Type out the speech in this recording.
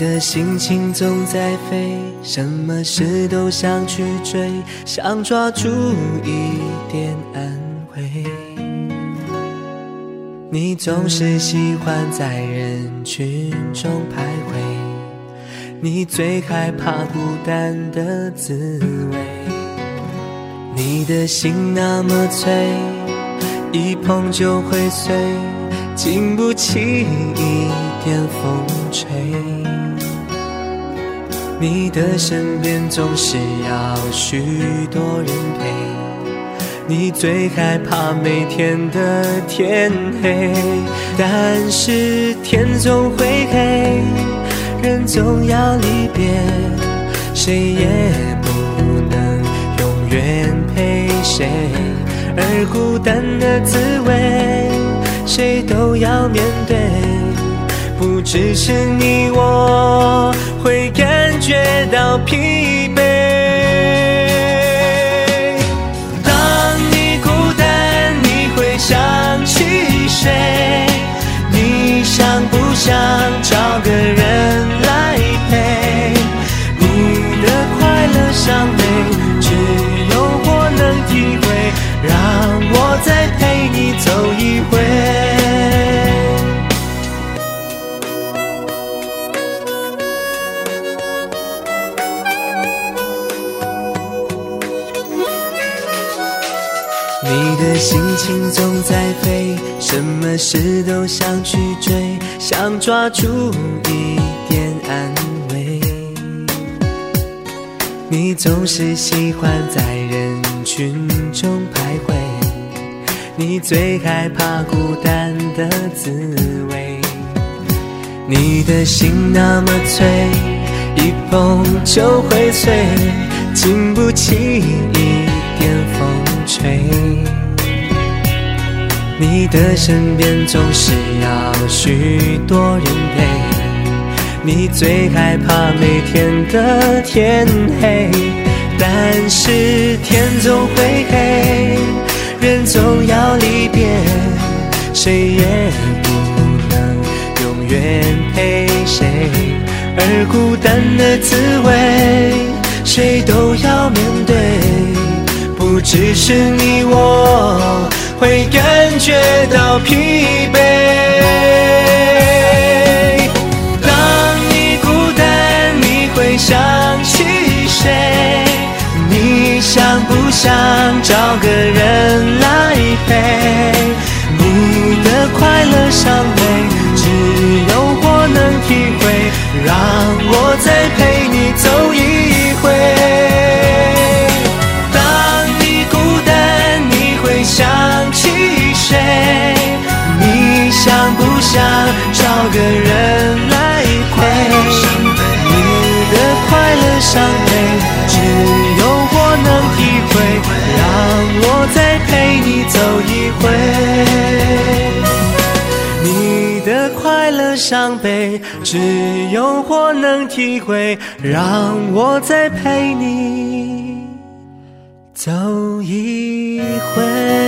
的心情总在飞，什么事都想去追，想抓住一点安慰。你总是喜欢在人群中徘徊，你最害怕孤单的滋味。你的心那么脆，一碰就会碎，经不起一点风吹。你的身边总是要许多人陪，你最害怕每天的天黑，但是天总会黑，人总要离别，谁也不能永远陪谁，而孤单的滋味，谁都要面对。只是你我会感觉到疲惫。当你孤单，你会想起谁？你想不想找个人来陪？你的快乐伤悲，只有我能体会。让我再陪你走一回。你的心情总在飞，什么事都想去追，想抓住一点安慰。你总是喜欢在人群中徘徊，你最害怕孤单的滋味。你的心那么脆，一碰就会碎，经不起一吹。你的身边总是要许多人陪，你最害怕每天的天黑，但是天总会黑，人总要离别，谁也不能永远陪谁，而孤单的滋味，谁都要面对。只是你我会感觉到疲惫。当你孤单，你会想起谁？你想不想找个人来陪？你的快乐伤伤悲，只有我能体会。让我再陪你走一回。你的快乐伤悲，只有我能体会。让我再陪你走一回。